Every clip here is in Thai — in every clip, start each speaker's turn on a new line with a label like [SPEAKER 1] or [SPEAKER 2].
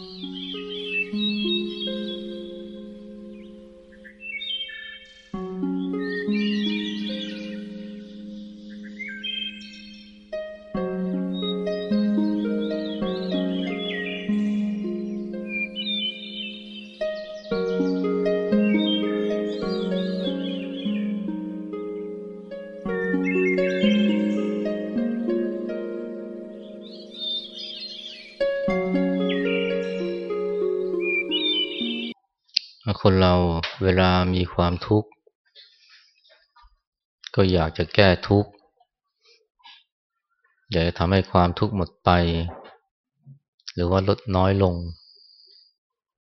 [SPEAKER 1] คน ลามีความทุกข์ ก็อยากจะแก้ทุกข์อยากจะทำให้ความทุกข์หมดไป หรือว่าลดน้อยลง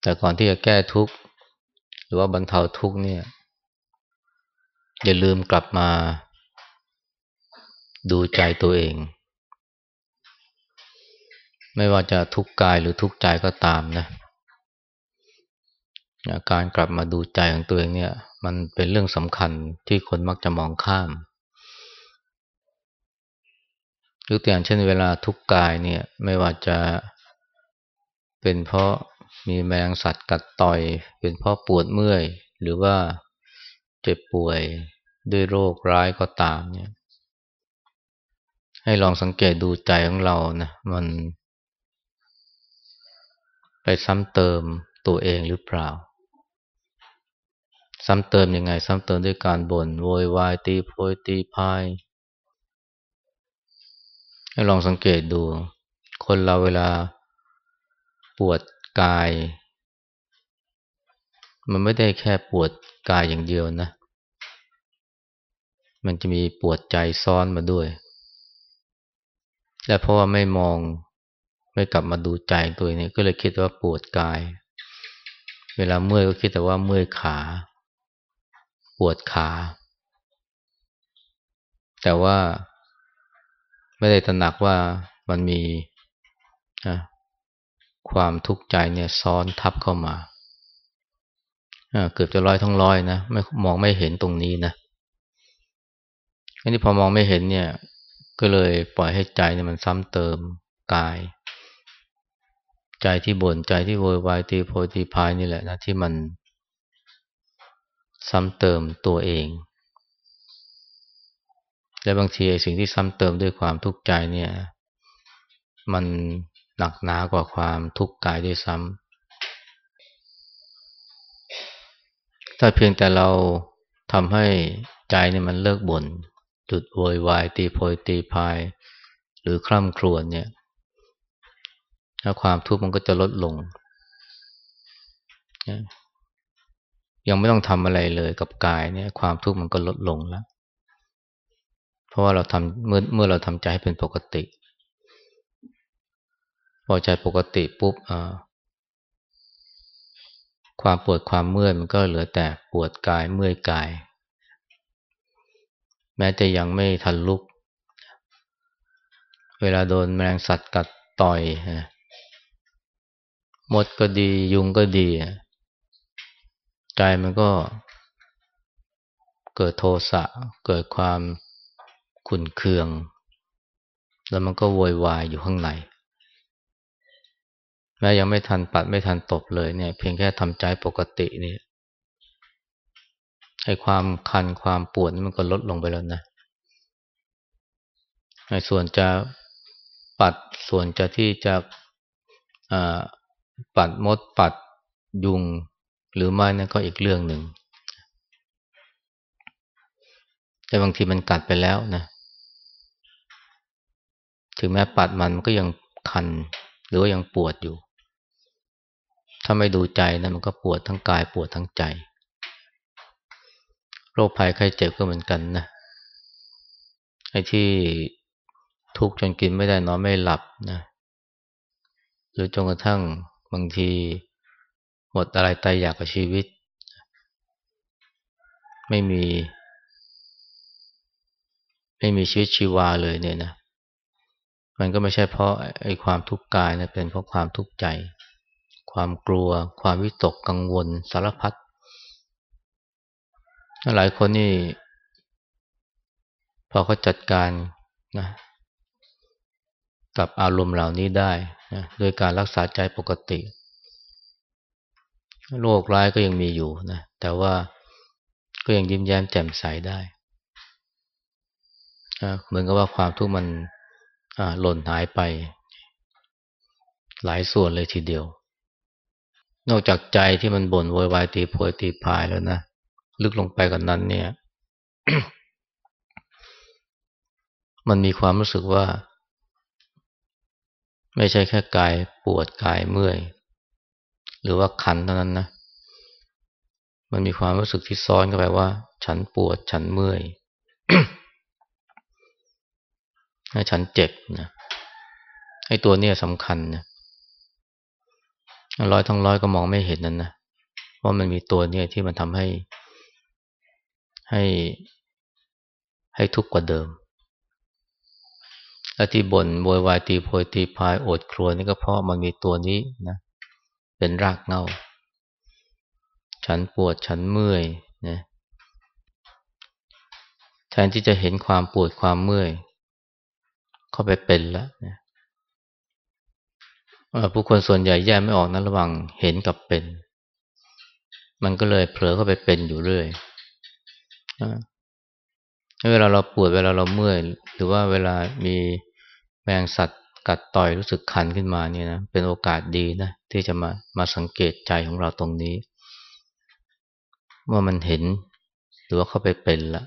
[SPEAKER 1] แต่ก่อนที่จะแก้ทุกข์ หรือว่าบรรเทาทุกข์เนี่ย อย่าลืมกลับมา ดูใจตัวเอง ไม่ว่าจะทุกข์กายหรือทุกข์ใจก็ตามนะ การกลับมาดูใจของตัวเองเนี่ย มันเป็นเรื่องสำคัญที่คนมักจะมองข้ามยกตัวอย่างเช่นเวลาทุกกายเนี่ยไม่ว่าจะเป็นเพราะมีแมลงสัตว์กัดต่อย เป็นเพราะปวดเมื่อย หรือว่าเจ็บป่วยด้วยโรคร้ายก็ตามเนี่ยให้ลองสังเกตดูใจของเรานะมัน ไปซ้ำเติมตัวเองหรือเปล่า ซ้ำเติมยังไง ซ้ำเติมด้วยการบน่นโวยวายตีโพยตีพายให้ลองสังเกตดู คนเราเวลาปวดกาย มันไม่ได้แค่ปวดกายอย่างเดียวนะ มันจะมีปวดใจซ้อนมาด้วย และเพราะว่าไม่มองไม่กลับมาดูใจตัวเองก็เลยคิดว่าปวดกาย เวลาเมื่อยก็คิดแต่ว่าเมื่อยขา ปวดขา แต่ว่า ไม่ได้ตระหนักว่ามันมีความทุกข์ใจเนี่ยซ้อนทับเข้ามาเกือบจะร้อยทั้งร้อยนะไม่มองไม่เห็นตรงนี้นะอันนี้พอมองไม่เห็นเนี่ย ก็เลยปล่อยให้ใจเนี่ยมันซ้ำเติมกาย ใจที่บน่นใจที่โวยวายตีโพตีพายนี่แหละนะที่มัน ซ้ำเติมตัวเอง และบางทีสิ่งที่ซ้ำเติมด้วยความทุกข์ใจเนี่ย มันหนักหนากว่าความทุกข์กายด้วยซ้ำถ้าเพียงแต่เราทำให้ใจเนี่ยมันเลิกบน่นจุดโวยวายตีโพยตีพาย หรือคร่ำครวญเนี่ยถ้าความทุกข์มันก็จะลดลง ยังไม่ต้องทำอะไรเลยกับกายเนี่ย ความทุกข์มันก็ลดลงแล้ว เพราะว่าเราทำเมื่อเมื่อเราทำใจให้เป็นปกติ พอใจปกติปุ๊บความปวดความเมื่อยมันก็เหลือแต่ปวดกายเมื่อยกาย แม้จะยังไม่ทันลุก เวลาโดนแมลงสัตว์กัดต่อยมดก็ดียุงก็ดี ใจมันก็เกิดโทสะเกิดความขุนเคือง แล้วมันก็โวยวายอยู่ข้างในแม้ยังไม่ทันปัดไม่ทันตบเลยเนี่ย เพียงแค่ทำใจปกตินี่ให้ความคันความปวดมันก็ลดลงไปแล้วนะส่วนจะปัดส่วนจะที่จะปัดมดปัดยุง หรือไม่นั่นก็อีกเรื่องหนึ่ง แต่บางทีมันกัดไปแล้วนะ ถึงแม้ปัดมันมันก็ยังคัน หรือว่ายังปวดอยู่ ถ้าไม่ดูใจนะมันก็ปวดทั้งกายปวดทั้งใจ โรคภัยไข้เจ็บก็เหมือนกันนะ ไอ้ที่ทุกข์จนกินไม่ได้นอนไม่หลับนะ หรือจนกระทั่งบางที หมดอะไรตายอยากกับชีวิต ไม่มี ไม่มีชีวิตชีวาเลยเนี่ยนะมันก็ไม่ใช่เพราะไอ้ความทุกข์กายนะเป็นเพราะความทุกข์ใจ ความกลัว ความวิตกกังวลสารพัดหลายคนนี่ พอเขาจัดการนะกับอารมณ์เหล่านี้ได้นะด้วยการรักษาใจปกติ โรคร้ายก็ยังมีอยู่นะ แต่ว่าก็ยังยิ้มแย้มแจ่มใสได้เหมือนกับว่าความทุกข์มันหล่นหายไป หลายส่วนเลยทีเดียว นอกจากใจที่มันบ่นโวยวายตีโพยตีพายแล้วนะลึกลงไปกันนั้น เนี่ย มันมีความรู้สึกว่า ไม่ใช่แค่กายปวดกายเมื่อย หรือว่าคันเท่านั้นนะ มันมีความรู้สึกที่ซ้อนเข้าไปว่า ฉันปวด ฉันเมื่อยฉันเจ็บนะไอ้ตัวเนี้ยสำคัญนะร้อยทั้งร้อยก็มองไม่เห็นนั่นนะเพรามันมีตัวเนี้ยที่มันทำให้ ให้ให้ทุกข์กว่าเดิมและที่บ่นโวยวายตีโพยตีพายโอดครัวนี่ก็เพราะมันมีตัวนี้นะ เป็นรากเงาฉันปวดฉันเมื่อยนะแทนที่จะเห็นความปวดความเมื่อยเข้าไปเป็นแล้วนะผู้คนส่วนใหญ่แยกไม่ออกนะระหว่างเห็นกับเป็น มันก็เลยเผลอเข้าไปเป็นอยู่เรื่อยเวลาเราปวดเวลาเราเมื่อย หรือว่าเวลามีแมงสัตว์ กัดต่อยรู้สึกคันขึ้นมาเนี่ยนะเป็นโอกาสดีนะที่จะมามาสังเกตใจของเราตรงนี้ ว่ามันเห็นหรือว่าเข้าไปเป็นละ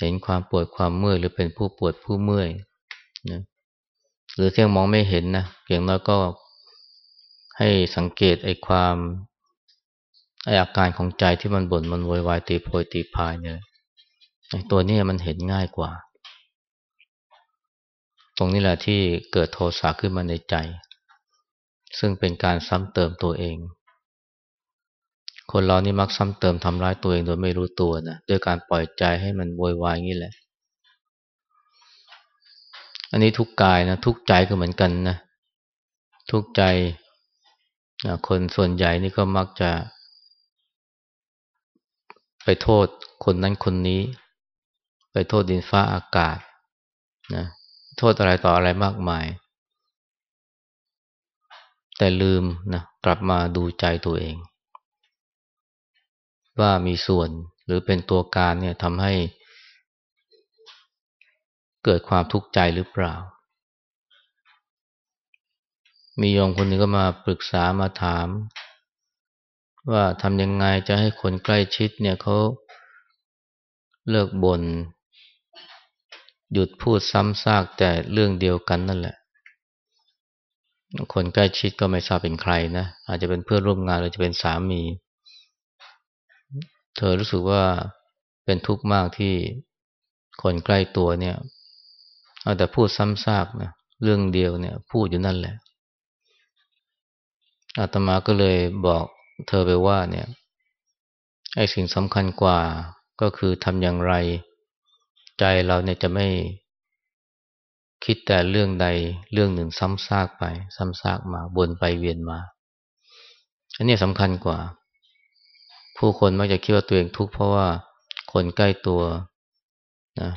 [SPEAKER 1] เห็นความปวดความเมื่อยหรือเป็นผู้ปวดผู้เมื่อยนะหรือเที่ยงมองไม่เห็นนะเพียงน้อยก็ให้สังเกตไอ้ความไอ้อาการของใจที่มันบ่นมันโวยวายตีโพยตีพายเนี่ยตัวนี้มันเห็นง่ายกว่า ตรงนี้แหละที่เกิดโทสะขึ้นมาในใจ ซึ่งเป็นการซ้ำเติมตัวเอง คนเรานี่มักซ้ำเติมทำร้ายตัวเองโดยไม่รู้ตัวนะด้วยการปล่อยใจให้มันโวยวายงี้แหละ อันนี้ทุกกายนะทุกใจก็เหมือนกันนะทุกใจคนส่วนใหญ่นี่ก็มักจะ ไปโทษคนนั้นคนนี้ ไปโทษดินฟ้าอากาศนะ โทษอะไรต่ออะไรมากมาย แต่ลืมนะกลับมาดูใจตัวเอง ว่ามีส่วนหรือเป็นตัวการเนี่ยทำให้ เกิดความทุกข์ใจหรือเปล่า มีโยมคนหนึ่งก็มาปรึกษามาถาม ว่าทำยังไงจะให้คนใกล้ชิดเนี่ยเขาเลิกบน่น หยุดพูดซ้ำซากแต่เรื่องเดียวกันนั่นแหละ คนใกล้ชิดก็ไม่ทราบเป็นใครนะ อาจจะเป็นเพื่อนร่วมงานหรือจะเป็นสามี เธอรู้สึกว่าเป็นทุกข์มากที่คนใกล้ตัวเนี่ยเอาแต่พูดซ้ำซากนะเรื่องเดียวเนี่ย พูดอยู่นั่นแหละอาตมาก็เลยบอกเธอไปว่าเนี่ยไอ้สิ่งสำคัญกว่าก็คือทำอย่างไร ใจเราเนี่ยจะไม่คิดแต่เรื่องใดเรื่องหนึ่งซ้ำซากไปซ้ำซากมาบนไปเวียนมา อันนี้สำคัญกว่า ผู้คนมักจะคิดว่าตัวเองทุกข์เพราะว่าคนใกล้ตัวนะ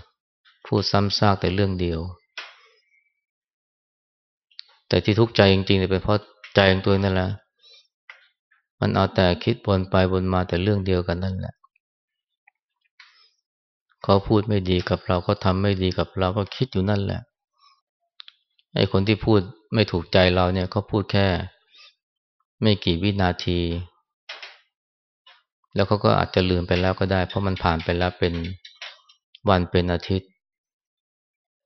[SPEAKER 1] พูดซ้ำซากแต่เรื่องเดียว แต่ที่ทุกข์ใจจริงๆเนี่ยเป็นเพราะใจของตัวนั่นแหละมันเอาแต่คิดวนไปวนมาแต่เรื่องเดียวกันนั่นแหละ เขาพูดไม่ดีกับเราเขาทำไม่ดีกับเราก็คิดอยู่นั่นแหละไอ้คนที่พูดไม่ถูกใจเราเนี่ยเขาพูดแค่ ไม่กี่วินาที แล้วเขาก็อาจจะลืมไปแล้วก็ได้ เพราะมันผ่านไปแล้วเป็นวันเป็นอาทิตย์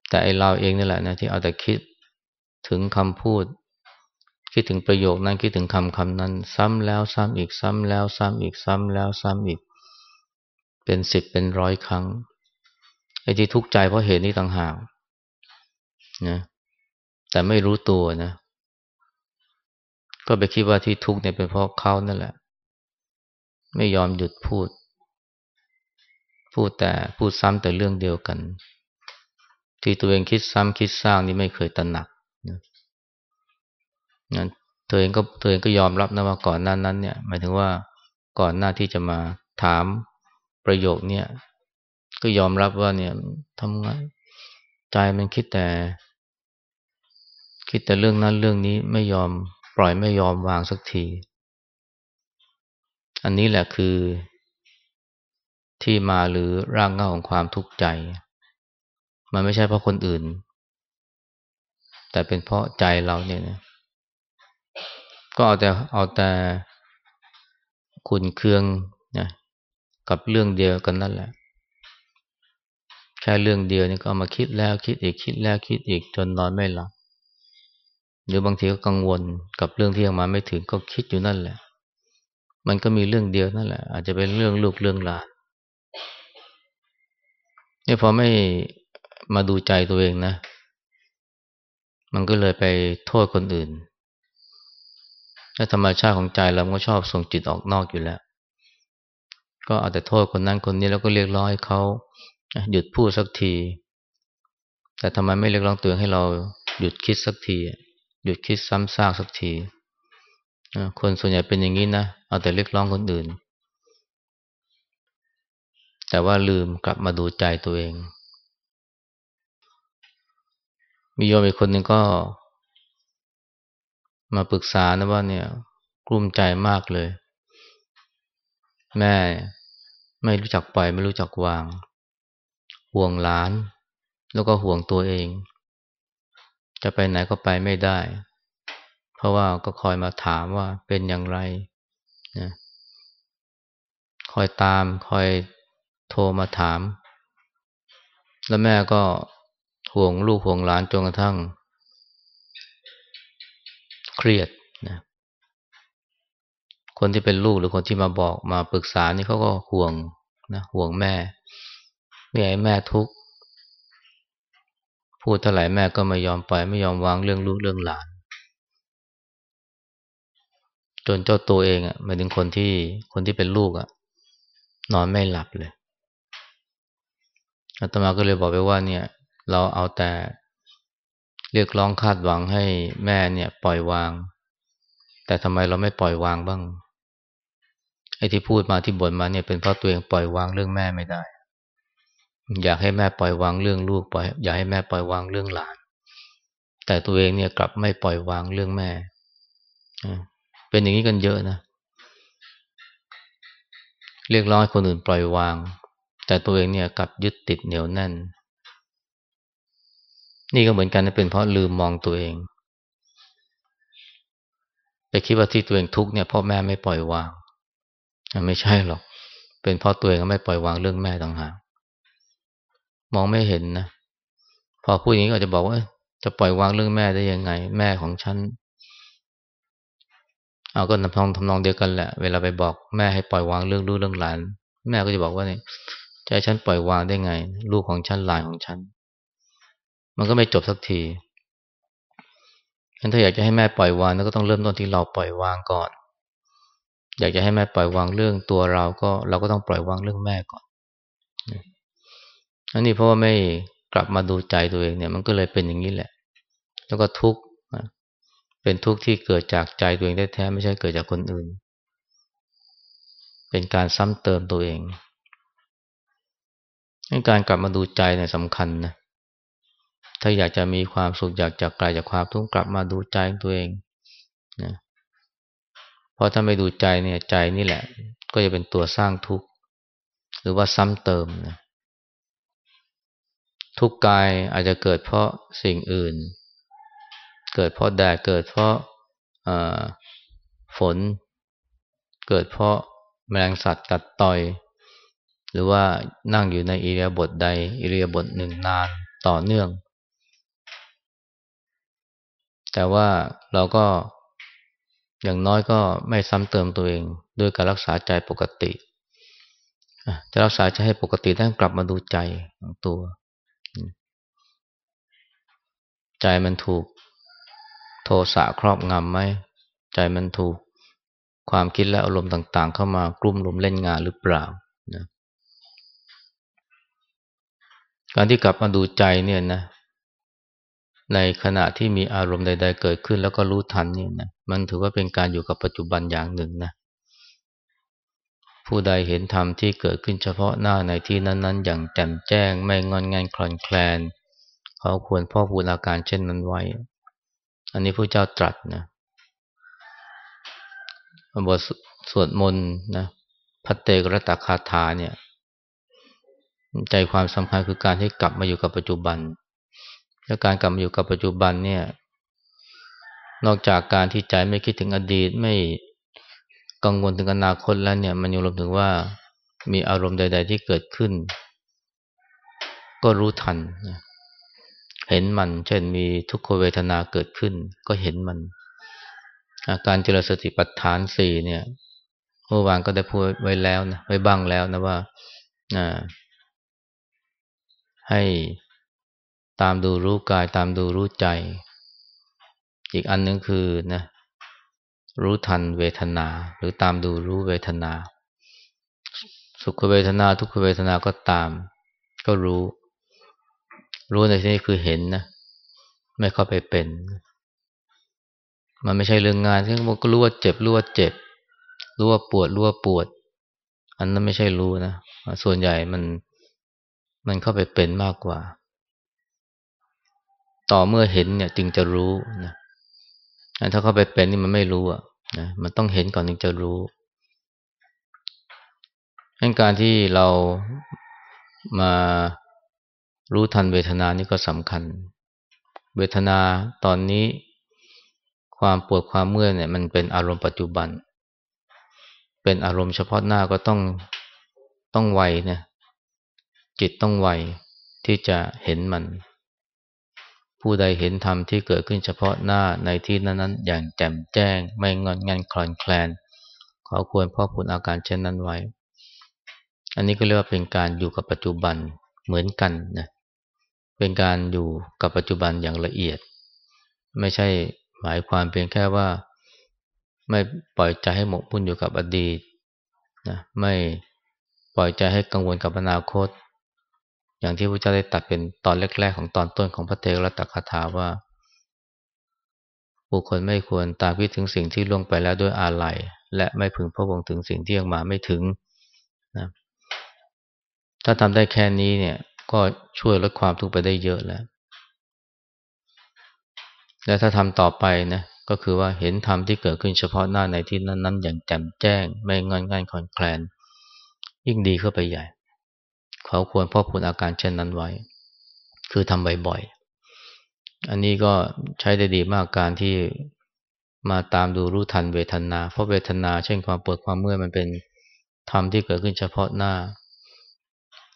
[SPEAKER 1] แต่ไอเราเองนี่แหละนะที่เอาแต่คิดถึงคำพูด คิดถึงประโยคนั้นคิดถึงคำคำนั้น ซ้ำแล้วซ้ำอีกซ้ำแล้วซ้ำอีกซ้ำแล้วซ้ำอีก เป็นสิบเป็นร้อยครั้งไอ้ที่ทุกข์ใจเพราะเหตุนี้ต่างหากนะแต่ไม่รู้ตัวนะ ก็ไปคิดว่าที่ทุกข์เนี่ยเป็นเพราะเขานั่นแหละ ไม่ยอมหยุดพูด พูดแต่พูดซ้ำแต่เรื่องเดียวกัน ที่ตัวเองคิดซ้ำคิดสร้างนี่ไม่เคยตระหนักนะนั้นตัวเองก็ตัวเองก็ยอมรับนะว่าก่อนหน้านั้นเนี่ย หมายถึงว่าก่อนหน้าที่จะมาถาม ประโยคเนี่ยก็ยอมรับว่าเนี่ยทำไงใจมันคิดแต่ คิดแต่เรื่องนั้นเรื่องนี้ไม่ยอมปล่อยไม่ยอมวางสักที อันนี้แหละคือ ที่มาหรือร่างเงาของความทุกข์ใจ มันไม่ใช่เพราะคนอื่น แต่เป็นเพราะใจเราเนี่ยนะก็เอาแต่เอาแต่ขุนเคือง กับเรื่องเดียวกันนั่นแหละ แค่เรื่องเดียวนี่ก็เอามาคิดแล้วคิดอีกคิดแล้วคิดอีกจนนอนไม่หลับหรือบางทีก็กังวลกับเรื่องที่ยังมาไม่ถึงก็คิดอยู่นั่นแหละ มันก็มีเรื่องเดียวนั่นแหละ อาจจะเป็นเรื่องลูกเรื่องหลานนี่พอไม่มาดูใจตัวเองนะ มันก็เลยไปโทษคนอื่นและธรรมชาติของใจเราก็ชอบส่งจิตออกนอกอยู่แล้ว ก็เอาแต่โทษคนนั้นคนนี้แล้วก็เรียกร้องให้เขาหยุดพูดสักที แต่ทำไมไม่เรียกร้องตัวให้เราหยุดคิดสักที หยุดคิดซ้ำซากสักทีคนส่วนใหญ่เป็นอย่างนี้นะเอาแต่เรียกร้องคนอื่น แต่ว่าลืมกลับมาดูใจตัวเอง มีโยมอีกคนหนึ่งก็ มาปรึกษานะว่าเนี่ยกลุ้มใจมากเลย แม่ ไม่รู้จักปล่อยไม่รู้จักวาง ห่วงหลาน แล้วก็ห่วงตัวเอง จะไปไหนก็ไปไม่ได้ เพราะว่าก็คอยมาถามว่าเป็นอย่างไรนะคอยตามคอยโทรมาถาม แล้วแม่ก็ห่วงลูกห่วงหลานจนกระทั่ง เครียด คนที่เป็นลูกหรือคนที่มาบอกมาปรึกษานี่เขาก็ห่วงนะห่วงแม่ไม่ให้แม่ทุกข์พูดเท่าไหร่แม่ก็ไม่ยอมปล่อยไม่ยอมวางเรื่องลูกเรื่องหลาน จนเจ้าตัวเองอะหมายถึงคนที่คนที่เป็นลูกอะ นอนไม่หลับเลยอาตมาก็เลยบอกไปว่าเนี่ย เราเอาแต่เรียกร้องคาดหวังให้แม่เนี่ย ปล่อยวาง แต่ทำไมเราไม่ปล่อยวางบ้าง ไอ้ที่พูดมาที่บ่นมาเนี่ยเป็นเพราะตัวเองปล่อยวางเรื่องแม่ไม่ได้ อยากให้แม่ปล่อยวางเรื่องลูกปล่อยอยากให้แม่ปล่อยวางเรื่องหลาน แต่ตัวเองเนี่ยกลับไม่ปล่อยวางเรื่องแม่เป็นอย่างนี้กันเยอะนะ เรียกร้องให้คนอื่นปล่อยวาง แต่ตัวเองเนี่ยกลับยึดติดเหนียวแน่น นี่ก็เหมือนกันนะเป็นเพราะลืมมองตัวเองไปคิดว่าที่ตัวเองทุกข์เนี่ยพ่อแม่ไม่ปล่อยวาง ไม่ใช่หรอก เป็นเพราะตัวเองไม่ปล่อยวางเรื่องแม่ต่างหากมองไม่เห็นนะพอพูดอย่างนี้ก็จะบอกว่า จะปล่อยวางเรื่องแม่ได้ยังไง แม่ของฉันเอาก็ทำนองทำนองเดียวกันแหละ เวลาไปบอกแม่ให้ปล่อยวางเรื่องลูกเรื่องหลาน แม่ก็จะบอกว่าเนี่ยจะให้ฉันปล่อยวางได้ไง ลูกของฉันหลานของฉัน มันก็ไม่จบสักทีงั้นถ้าอยากจะให้แม่ปล่อยวางก็ต้องเริ่มต้นที่เราปล่อยวางก่อน อยากจะให้แม่ปล่อยวางเรื่องตัวเราก็เราก็ต้องปล่อยวางเรื่องแม่ก่อนอันนี้เพราะว่าไม่กลับมาดูใจตัวเองเนี่ย มันก็เลยเป็นอย่างนี้แหละ แล้วก็ทุกข์เป็นทุกข์ที่เกิดจากใจตัวเองแท้ๆไม่ใช่เกิดจากคนอื่น เป็นการซ้ำเติมตัวเองการกลับมาดูใจเนี่ยสำคัญนะถ้าอยากจะมีความสุขอยากจะไกลจากความทุกข์กลับมาดูใจตัวเองนะ ราะถ้าไม่ดูใจเนี่ยใจนี่แหละ ก็จะเป็นตัวสร้างทุกข์ หรือว่าซ้ำเติมนะทุกข์กายอาจจะเกิดเพราะสิ่งอื่น เกิดเพราะแดดเกิดเพราะฝน เกิดเพราะแมลงสัตว์กัดต่อย หรือว่านั่งอยู่ในอิริยาบถใดอิริยาบถหนึ่งนานต่อเนื่อง แต่ว่าเราก็ อย่างน้อยก็ไม่ซ้ำเติมตัวเองด้วยการรักษาใจปกติ จะรักษาใจให้ปกติต้องกลับมาดูใจของตัว ใจมันถูกโทสะครอบงำไหม ใจมันถูกความคิดและอารมณ์ต่าง ๆ เข้ามากลุ่มลุมเล่นงานหรือเปล่านะการที่กลับมาดูใจเนี่ยนะ ในขณะที่มีอารมณ์ใด ๆ เกิดขึ้นแล้วก็รู้ทันนี่นะมันถือว่าเป็นการอยู่กับปัจจุบันอย่างหนึ่งนะผู้ใดเห็นธรรมที่เกิดขึ้นเฉพาะหน้าในที่นั้น ๆ อย่างแจ่มแจ้งไม่งอนงานคลอนแคลน เขาควรพ่อพูดอาการเช่นนั้นไว้ อันนี้พระเจ้าตรัสนะบทสวดมนต์นะพัตเตกรตคาถาเนี่ย ใจความสำคัญคือการให้กลับมาอยู่กับปัจจุบัน และการกลับมาอยู่กับปัจจุบันเนี่ย นอกจากการที่ใจไม่คิดถึงอดีตไม่กังวลถึงอนาคตแล้วเนี่ย มันยังรวมถึงว่ามีอารมณ์ใด ๆ ที่เกิดขึ้น ก็รู้ทันนะเห็นมัน เช่นมีทุกขเวทนาเกิดขึ้น ก็เห็นมัน อาการเจริญสติปัฏฐานสี่เนี่ยเมื่อวานก็ได้พูดไว้แล้วนะไว้บ้างแล้วนะว่าให้ ตามดูรู้กายตามดูรู้ใจ อีกอันนึงคือนะรู้ทันเวทนา หรือตามดูรู้เวทนา สุขเวทนาทุกขเวทนาก็ตาม ก็รู้ รู้ในที่นี้คือเห็นนะไม่เข้าไปเป็น มันไม่ใช่เรื่องงานที่มันก็รู้ว่าเจ็บรู้ว่าเจ็บรู้ว่าปวดรู้ว่าปวด อันนั้นไม่ใช่รู้นะส่วนใหญ่มันมันเข้าไปเป็นมากกว่า ต่อเมื่อเห็นเนี่ยจึงจะรู้นะถ้าเข้าไปเป็นนี่มันไม่รู้อะนะมันต้องเห็นก่อนถึงจะรู้ดังการที่เรามารู้ทันเวทนานี่ก็สำคัญ เวทนาตอนนี้ความปวดความเมื่อยเนี่ย มันเป็นอารมณ์ปัจจุบัน เป็นอารมณ์เฉพาะหน้าก็ต้องต้องไวนะจิตต้องไวที่จะเห็นมัน ผู้ใดเห็นธรรมที่เกิดขึ้นเฉพาะหน้าในที่นั้นๆ อย่างแจ่มแจ้ง ไม่งอนงันคลอนแคลน ขอควรพ่อพูนอาการเช่นนั้นไว้ อันนี้ก็เรียกว่าเป็นการอยู่กับปัจจุบันเหมือนกันนะเป็นการอยู่กับปัจจุบันอย่างละเอียด ไม่ใช่หมายความเพียงแค่ว่า ไม่ปล่อยใจให้หมกมุ่นอยู่กับอดีตนะไม่ปล่อยใจให้กังวลกับอนาคต อย่างที่พระเจ้าได้ตัดเป็นตอนแรกๆของตอนต้นของพระเทวรัตคาถาว่า บุคคลไม่ควรตามคิถึงสิ่งที่ล่วงไปแล้วด้วยอาลัยและไม่พึงพะวงถึงสิ่งที่ยังมาไม่ถึงนะถ้าทำได้แค่นี้เนี่ย ก็ช่วยลดความทุกข์ไปได้เยอะแล้ว และถ้าทำต่อไปนะก็คือว่าเห็นธรรมที่เกิดขึ้นเฉพาะหน้าในที่นั้น ๆ อย่างแจ่มแจ้ง ไม่งอนง่ายคอนแคลน ยิ่งดีเข้าไปใหญ่ เขาควรพ่อพูนอาการเช่นนั้นไว้ คือทำบ่อยๆ อันนี้ก็ใช้ได้ดีมากการที่มาตามดูรู้ทันเวทนา เพราะเวทนา เช่นความปวดความเมื่อยมันเป็นธรรมที่เกิดขึ้นเฉพาะหน้า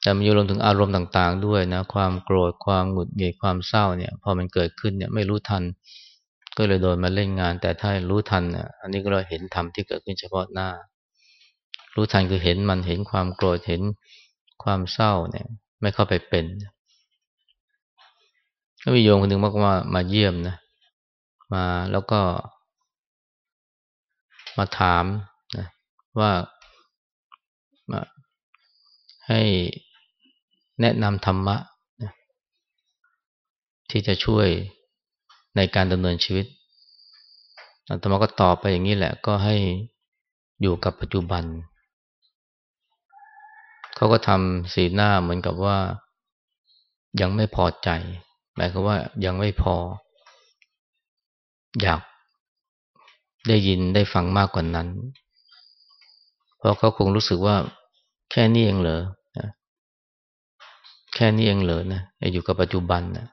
[SPEAKER 1] แต่มันอยู่รวมถึงอารมณ์ต่างๆ ด้วยนะ ความโกรธ ความหงุดหงิด ความเศร้าเนี่ย พอมันเกิดขึ้นเนี่ยไม่รู้ทัน ก็เลยโดนมาเล่นงาน แต่ถ้ารู้ทันอันนี้ก็เราเห็นธรรมที่เกิดขึ้นเฉพาะหน้า รู้ทันคือเห็นมัน เห็นความโกรธ เห็น ความเศร้าเนี่ย ไม่เข้าไปเป็นก็มีโยมคนหนึ่งมากว่ามาเยี่ยมนะ มาแล้วก็ มาถามนะว่ามาให้แนะนำธรรมะนะที่จะช่วยในการดำเนินชีวิตอาตมาก็ตอบไปอย่างนี้แหละ ก็ให้อยู่กับปัจจุบัน เขาก็ทำสีหน้าเหมือนกับว่ายังไม่พอใจ หมายความว่ายังไม่พอ อยากได้ยินได้ฟังมากกว่านั้น เพราะเขาคงรู้สึกว่าแค่นี้เองเหรอแค่นี้เองเหรอนะอยู่กับปัจจุบันนะ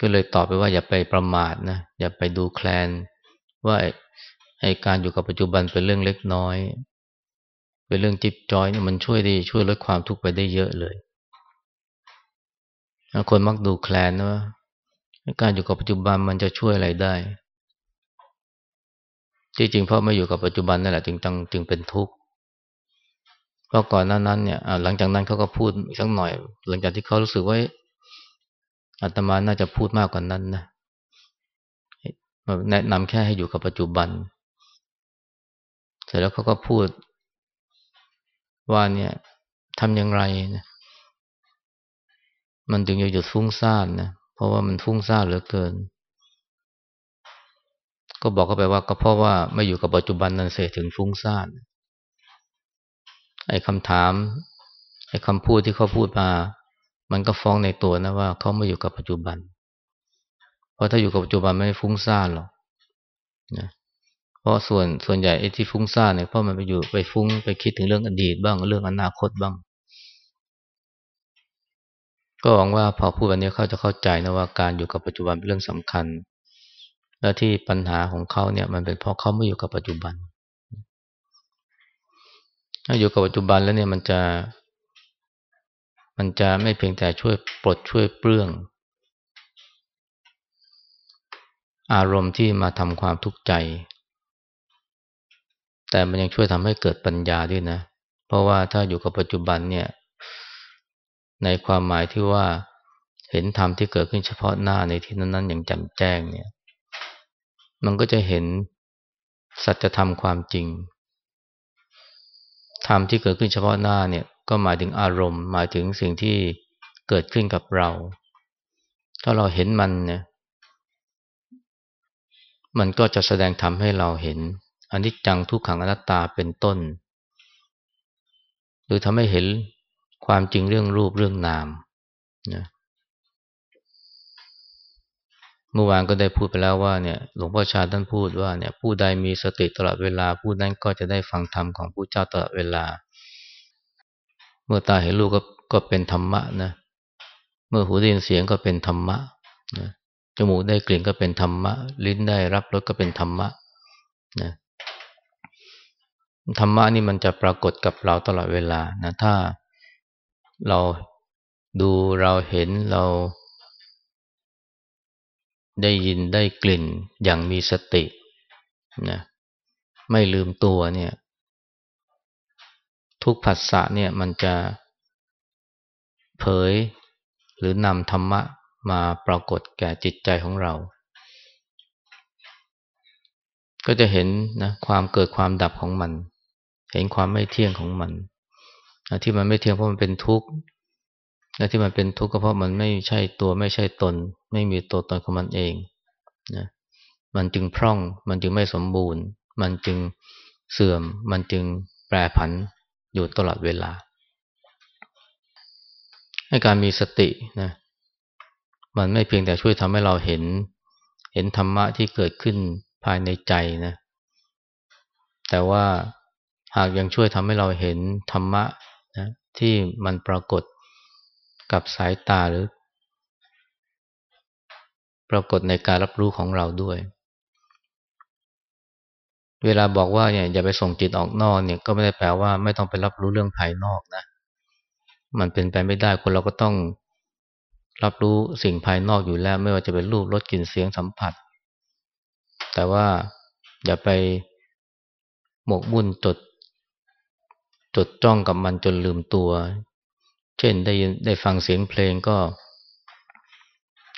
[SPEAKER 1] ก็เลยตอบไปว่าอย่าไปประมาทนะอย่าไปดูแคลนว่าไอ้การอยู่กับปัจจุบันเป็นเรื่องเล็กน้อย เป็นเรื่องจิบจอยเนี่ยมันช่วยได้ช่วยลดความทุกข์ไปได้เยอะเลย คนมักดูแคลนว่าการอยู่กับปัจจุบันมันจะช่วยอะไรได้ที่จริงเพราะไม่อยู่กับปัจจุบันนั่นแหละจึงจึงจึงเป็นทุกข์เพราะก่อนหน้านั้นเนี่ยหลังจากนั้นเขาก็พูดสักหน่อย หลังจากที่เขารู้สึกว่าอาตมาน่าจะพูดมากกว่านั้นนะแนะนำแค่ให้อยู่กับปัจจุบัน เสร็จแล้วเขาก็พูด ว่าเนี่ยทำอย่างไรนะมันถึงจะหยุดฟุ้งซ่านนะเพราะว่ามันฟุ้งซ่านเหลือเกิน ก็บอกเขาไปว่าก็เพราะว่าไม่อยู่กับปัจจุบันนั่นเสียถึงฟุ้งซ่านไอ้คำถามไอ้คำพูดที่เขาพูดมา มันก็ฟ้องในตัวนะว่าเขาไม่อยู่กับปัจจุบัน เพราะถ้าอยู่กับปัจจุบันไม่ฟุ้งซ่านหรอกนะ เพราะส่วนส่วนใหญ่ไอ้ที่ฟุ้งซ่านเนี่ยเพราะมันไปอยู่ไปฟุ้งไปคิดถึงเรื่องอดีตบ้างเรื่องอนาคตบ้าง ก็หวังว่าพอพูดวันนี้เขาจะเข้าใจนะว่าการอยู่กับปัจจุบันเป็นเรื่องสำคัญ และที่ปัญหาของเขาเนี่ยมันเป็นเพราะเขาไม่อยู่กับปัจจุบัน ถ้าอยู่กับปัจจุบันแล้วเนี่ยมันจะมันจะไม่เพียงแต่ช่วยปลดช่วยเปลื้อง อารมณ์ที่มาทำความทุกข์ใจ แต่มันยังช่วยทำให้เกิดปัญญาด้วยนะ เพราะว่าถ้าอยู่กับปัจจุบันเนี่ย ในความหมายที่ว่าเห็นธรรมที่เกิดขึ้นเฉพาะหน้าในที่นั้นๆ อย่างแจ่มแจ้งเนี่ย มันก็จะเห็นสัจธรรมความจริง ธรรมที่เกิดขึ้นเฉพาะหน้าเนี่ย ก็หมายถึงอารมณ์ หมายถึงสิ่งที่เกิดขึ้นกับเรา ถ้าเราเห็นมันเนี่ย มันก็จะแสดงธรรมให้เราเห็น อนิจจังทุกขังอนัตตาเป็นต้น หรือทำให้เห็นความจริงเรื่องรูปเรื่องนามนะเมื่อวานก็ได้พูดไปแล้วว่าเนี่ยหลวงพ่อชาท่านพูดว่าเนี่ยผู้ใดมีสติตลอดเวลา ผู้นั้นก็จะได้ฟังธรรมของผู้เจ้าตลอดเวลา เมื่อตาเห็นรูปก็ก็เป็นธรรมะนะเมื่อหูได้ยินเสียงก็เป็นธรรมะนะจมูกได้กลิ่นก็เป็นธรรมะ ลิ้นได้รับรสก็เป็นธรรมะนะ ธรรมะนี่มันจะปรากฏกับเราตลอดเวลานะถ้าเราดูเราเห็นเรา ได้ยินได้กลิ่นอย่างมีสตินะไม่ลืมตัวเนี่ย ทุกผัสสะเนี่ยมันจะเผยหรือนำธรรมะมาปรากฏแก่จิตใจของเรา ก็จะเห็นนะความเกิดความดับของมัน เห็นความไม่เที่ยงของมันที่มันไม่เที่ยงเพราะมันเป็นทุกข์และที่มันเป็นทุกข์ก็เพราะมันไม่ใช่ตัวไม่ใช่ตน ไม่มีตัวตนของมันเองนะมันจึงพร่อง มันจึงไม่สมบูรณ์ มันจึงเสื่อม มันจึงแปรผันอยู่ตลอดเวลา ให้การมีสตินะมันไม่เพียงแต่ช่วยทำให้เราเห็น เห็นธรรมะที่เกิดขึ้นภายในใจนะ แต่ว่า หากยังช่วยทำให้เราเห็นธรรมะนะที่มันปรากฏกับสายตาหรือ ปรากฏในการรับรู้ของเราด้วย เวลาบอกว่าเนี่ยอย่าไปส่งจิตออกนอกเนี่ยก็ไม่ได้แปลว่าไม่ต้องไปรับรู้เรื่องภายนอกนะ มันเป็นไปไม่ได้คนเราก็ต้องรับรู้สิ่งภายนอกอยู่แล้ว ไม่ว่าจะเป็นรูปรสกลิ่นเสียงสัมผัส แต่ว่าอย่าไปหมกมุ่นจด จดจ้องกับมันจนลืมตัว เช่นได้ยินได้ฟังเสียงเพลงก็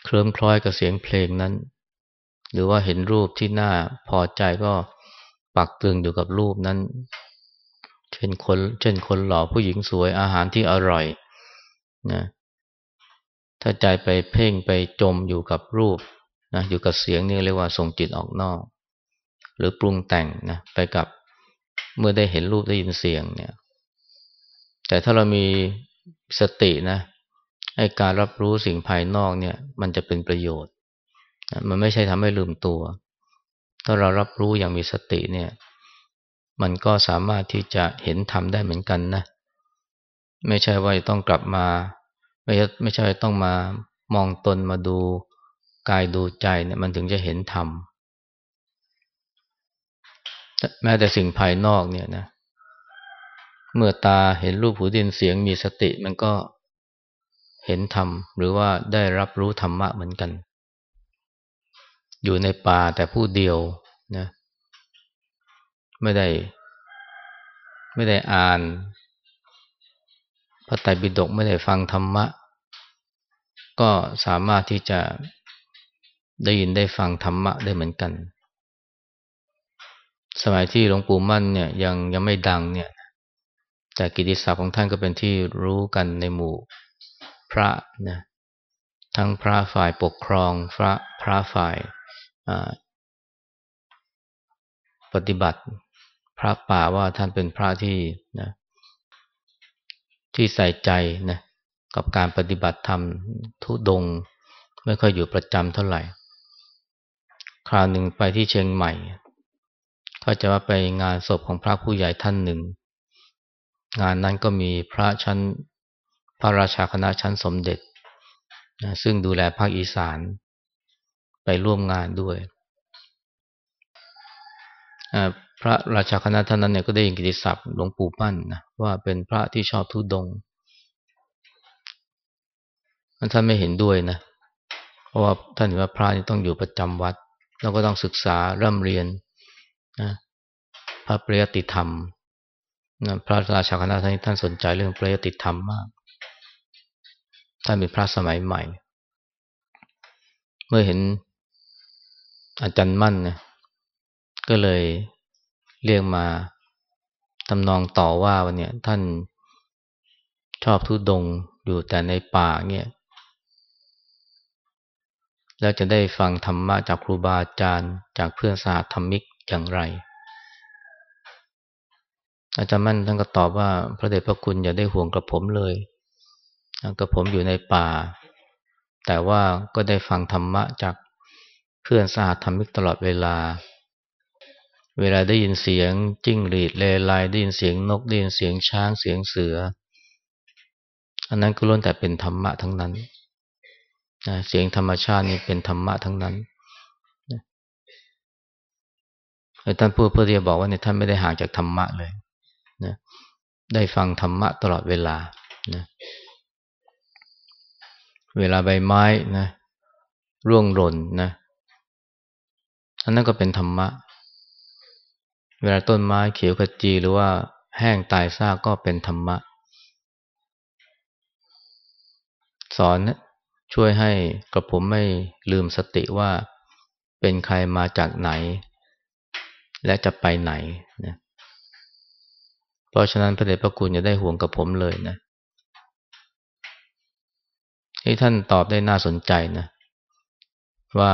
[SPEAKER 1] เคลิ้มคล้อยกับเสียงเพลงนั้น หรือว่าเห็นรูปที่น่าพอใจก็ปักตึงอยู่กับรูปนั้น เช่นคน เช่นคนหล่อผู้หญิงสวยอาหารที่อร่อยนะถ้าใจไปเพ่งไปจมอยู่กับรูปนะอยู่กับเสียงนี่เรียกว่าส่งจิตออกนอก หรือปรุงแต่งนะไปกับเมื่อได้เห็นรูปได้ยินเสียงเนี่ย แต่ถ้าเรามีสตินะให้การรับรู้สิ่งภายนอกเนี่ย มันจะเป็นประโยชน์ มันไม่ใช่ทำให้ลืมตัว ถ้าเรารับรู้อย่างมีสติเนี่ย มันก็สามารถที่จะเห็นธรรมได้เหมือนกันนะ ไม่ใช่ว่าต้องกลับมา ไม่ไม่ใช่ต้องมามองตนมาดูกายดูใจเนี่ยมันถึงจะเห็นธรรมแม้แต่สิ่งภายนอกเนี่ยนะ เมื่อตาเห็นรูปหูดินเสียงมีสติมันก็เห็นธรรม หรือว่าได้รับรู้ธรรมะเหมือนกัน อยู่ในป่าแต่ผู้เดียวนะไม่ได้ ไม่ได้อ่าน พระไตรปิฎกไม่ได้ฟังธรรมะ ก็สามารถที่จะได้ยินได้ฟังธรรมะได้เหมือนกัน สมัยที่หลวงปู่มั่นเนี่ยยังยังไม่ดังเนี่ย แต่กิติศัพท์ของท่านก็เป็นที่รู้กันในหมู่พระนะทั้งพระฝ่ายปกครอง พระพระฝ่ายปฏิบัติ พระป่าว่าท่านเป็นพระที่นะที่ใส่ใจนะกับการปฏิบัติธรรมทุดง ไม่ค่อยอยู่ประจำเท่าไหร่ คราวหนึ่งไปที่เชียงใหม่ก็จะว่าไปงานศพของพระผู้ใหญ่ท่านหนึ่ง งานนั้นก็มีพระชั้นพระราชาคณะชั้นสมเด็จนะซึ่งดูแลภาคอีสานไปร่วมงานด้วยพระราชาคณะท่านนั้นเนี่ยก็ได้ยินกิติศัพท์หลวงปู่ปั้นนะว่าเป็นพระที่ชอบทุดงท่านไม่เห็นด้วยนะ เพราะว่าท่านเห็นว่าพระนี่ต้องอยู่ประจำวัด แล้วก็ต้องศึกษาร่ำเรียนนะพระปริยติธรรม นะพระราชาคณะท่านท่านสนใจเรื่องปริยติธรรมมาก ท่านเป็นพระสมัยใหม่ เมื่อเห็นอาจารย์มั่นนะก็เลยเรียกมาทำนองต่อว่าวันนี้ท่านชอบทุดงอยู่แต่ในป่าเนี่ยแล้วจะได้ฟังธรรมะจากครูบาอาจารย์จากเพื่อนสาธรรมิกอย่างไร อาจารย์มั่นท่านก็ตอบว่าพระเดชพระคุณอย่าได้ห่วงกับผมเลยกับผมอยู่ในป่า แต่ว่าก็ได้ฟังธรรมะจากเพื่อนสาธรรมิกตลอดเวลา เวลาได้ยินเสียงจิ้งหรีดเลไลได้ยินเสียงนกได้ยินเสียงช้างเสียงเสือ อันนั้นก็ล้วนแต่เป็นธรรมะทั้งนั้นนะเสียงธรรมชาตินี่เป็นธรรมะทั้งนั้นนะท่านพูดเพื่อที่จะบอกว่าเนี่ยท่านไม่ได้ห่างจากธรรมะเลย ได้ฟังธรรมะตลอดเวลานะเวลาใบไม้นะร่วงหล่นนะอันนั้นก็เป็นธรรมะ เวลาต้นไม้เขียวขจีหรือว่าแห้งตายซากก็เป็นธรรมะ สอนช่วยให้กระผมไม่ลืมสติว่าเป็นใครมาจากไหน และจะไปไหนนะ เพราะฉะนั้นพระเดชพระคุณอย่าได้ห่วงกับผมเลยนะที่ท่านตอบได้น่าสนใจนะ ว่า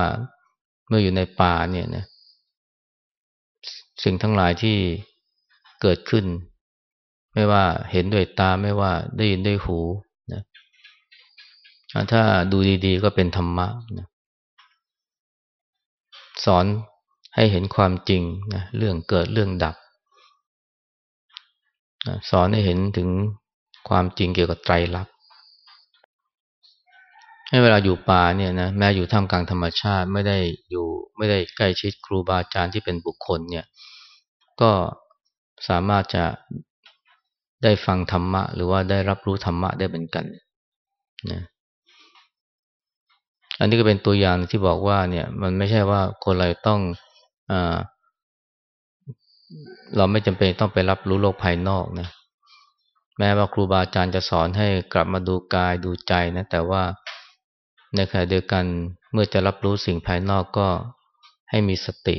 [SPEAKER 1] เมื่ออยู่ในป่าเนี่ยนะสิ่งทั้งหลายที่เกิดขึ้น ไม่ว่าเห็นด้วยตาไม่ว่าได้ยินด้วยหูนะถ้าดูดีๆก็เป็นธรรมะนะสอนให้เห็นความจริงนะเรื่องเกิดเรื่องดับ สอนให้เห็นถึงความจริงเกี่ยวกับไตรลักษณ์ให้เวลาอยู่ป่าเนี่ยนะแม้อยู่ท่ามกลางธรรมชาติไม่ได้อยู่ไม่ได้ใกล้ชิดครูบาอาจารย์ที่เป็นบุคคลเนี่ย ก็สามารถจะได้ฟังธรรมะ หรือว่าได้รับรู้ธรรมะได้เหมือนกันนะอันนี้ก็เป็นตัวอย่างที่บอกว่าเนี่ย มันไม่ใช่ว่าคนเราต้องอ เราไม่จำเป็นต้องไปรับรู้โลกภายนอกนะ แม้ว่าครูบาอาจารย์จะสอนให้กลับมาดูกายดูใจนะ แต่ว่าในขณะเดียวกันเมื่อจะรับรู้สิ่งภายนอกก็ให้มีสติ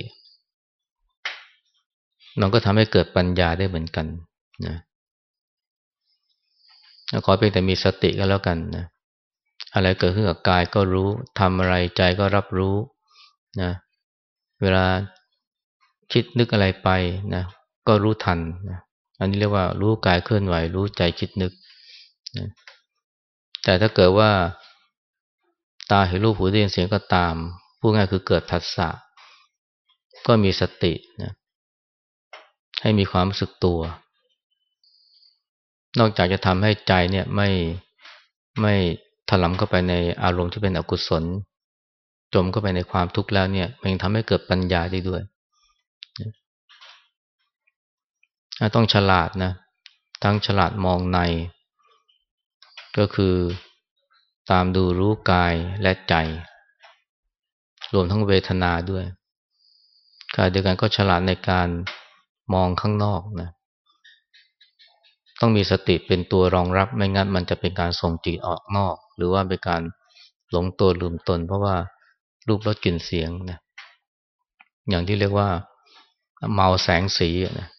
[SPEAKER 1] มันก็ทำให้เกิดปัญญาได้เหมือนกันนะขอเพียงแต่มีสติก็แล้วกันนะ อะไรเกิดขึ้นกับกายก็รู้ทำอะไรใจก็รับรู้นะ เวลา คิดนึกอะไรไปนะก็รู้ทันนะอันนี้เรียกว่ารู้กายเคลื่อนไหว รู้ใจคิดนึกนะแต่ถ้าเกิดว่า ตาเห็นรูปหูได้ยินเสียงก็ตามพูดง่ายคือเกิดผัสสะก็มีสตินะให้มีความรู้สึกตัว นอกจากจะทำให้ใจเนี่ยไม่ไม่ถลำเข้าไปในอารมณ์ที่เป็นอกุศล จมเข้าไปในความทุกข์แล้วเนี่ยมันยังทำให้เกิดปัญญาได้ด้วย ต้องฉลาดนะ ทั้งฉลาดมองใน ก็คือตามดูรู้กายและใจ รวมทั้งเวทนาด้วยกายเดียวกันก็ฉลาดในการมองข้างนอกนะ ต้องมีสติเป็นตัวรองรับไม่งั้นมันจะเป็นการส่งจิตออกนอก หรือว่าเป็นการหลงตัวลืมตน เพราะว่ารูปรสกลิ่นเสียงนะ อย่างที่เรียกว่าเมาแสงสีนะ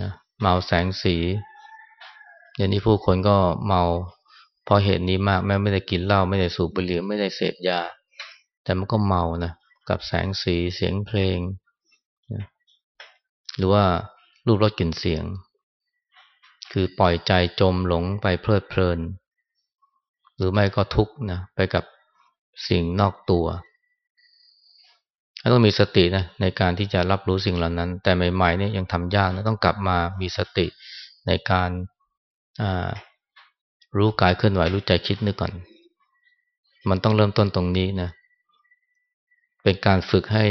[SPEAKER 1] นะเมาแสงสีเดี๋ยวนี้ผู้คนก็เมาเพราะเหตุนี้มากแม้ไม่ได้กินเหล้าไม่ได้สูบบุหรี่ไม่ได้เสพยา แต่มันก็เมานะกับแสงสีเสียงเพลงนะหรือว่ารูปรสกลิ่นเสียง คือปล่อยใจจมหลงไปเพลิดเพลิน หรือไม่ก็ทุกข์นะไปกับสิ่งนอกตัว ต้องมีสตินะในการที่จะรับรู้สิ่งเหล่านั้น แต่ใหม่ๆเนี่ยยังทำยากนะต้องกลับมามีสติในการรู้กายเคลื่อนไหวรู้ใจคิดนึกก่อน มันต้องเริ่มต้นตรงนี้นะ เป็นการฝึกให้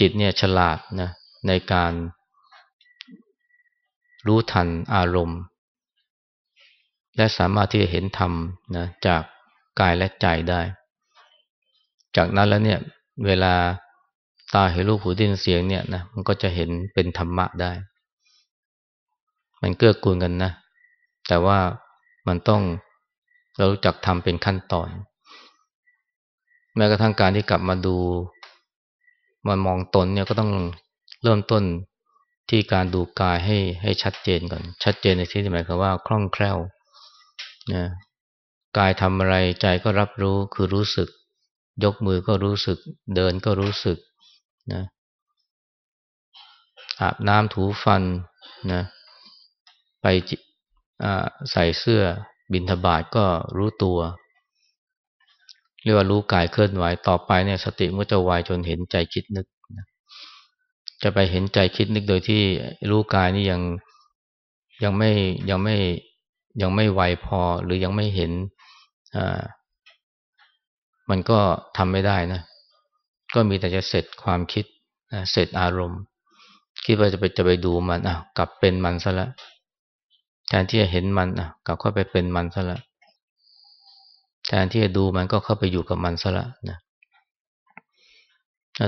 [SPEAKER 1] จิตเนี่ยฉลาดนะในการรู้ทันอารมณ์ และสามารถที่จะเห็นธรรมนะจากกายและใจได้ จากนั้นแล้วเนี่ย เวลาตาเห็นรูปหูดินเสียงเนี่ยนะมันก็จะเห็นเป็นธรรมะได้ มันเกื้อกูลกันนะ แต่ว่ามันต้องเรารู้จักทำเป็นขั้นตอน แม้กระทั่งการที่กลับมาดูมามองตนเนี่ยก็ต้องเริ่มต้นที่การดูกายให้ให้ชัดเจนก่อน ชัดเจนในที่หมายความว่าคล่องแคล่วนะกายทำอะไรใจก็รับรู้คือรู้สึก ยกมือก็รู้สึก เดินก็รู้สึกนะอาบน้ำถูฟันนะไปใส่เสื้อบินทบาทก็รู้ตัวเรียกว่ารู้กายเคลื่อนไหวต่อไปเนี่ยสติมันจะไวจนเห็นใจคิดนึกจะไปเห็นใจคิดนึกโดยที่รู้กายนี่ยังยังไม่ยังไม่ยังไม่ไวพอหรือยังไม่เห็นอ่า มันก็ทำไม่ได้นะ ก็มีแต่จะเสร็จความคิดเสร็จอารมณ์ คิดว่าจะไปจะไปดูมันอะกลับเป็นมันซะแล้วแทนที่จะเห็นมันอะกลับเข้าไปเป็นมันซะแล้วแทนที่จะดูมันก็เข้าไปอยู่กับมันซะแล้วนะ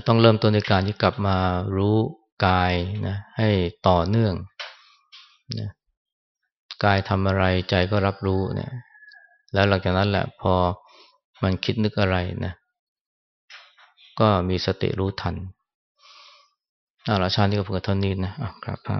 [SPEAKER 1] ต้องเริ่มต้นในการที่กลับมารู้กายนะให้ต่อเนื่องนะกายทำอะไรใจก็รับรู้เนะี่ยแล้วหลังจากนั้นแหละพอ มันคิดนึกอะไรนะ ก็มีสติรู้ทันอาราชาตินี่ก็เพื่อเท่านี้นะอะครับพระ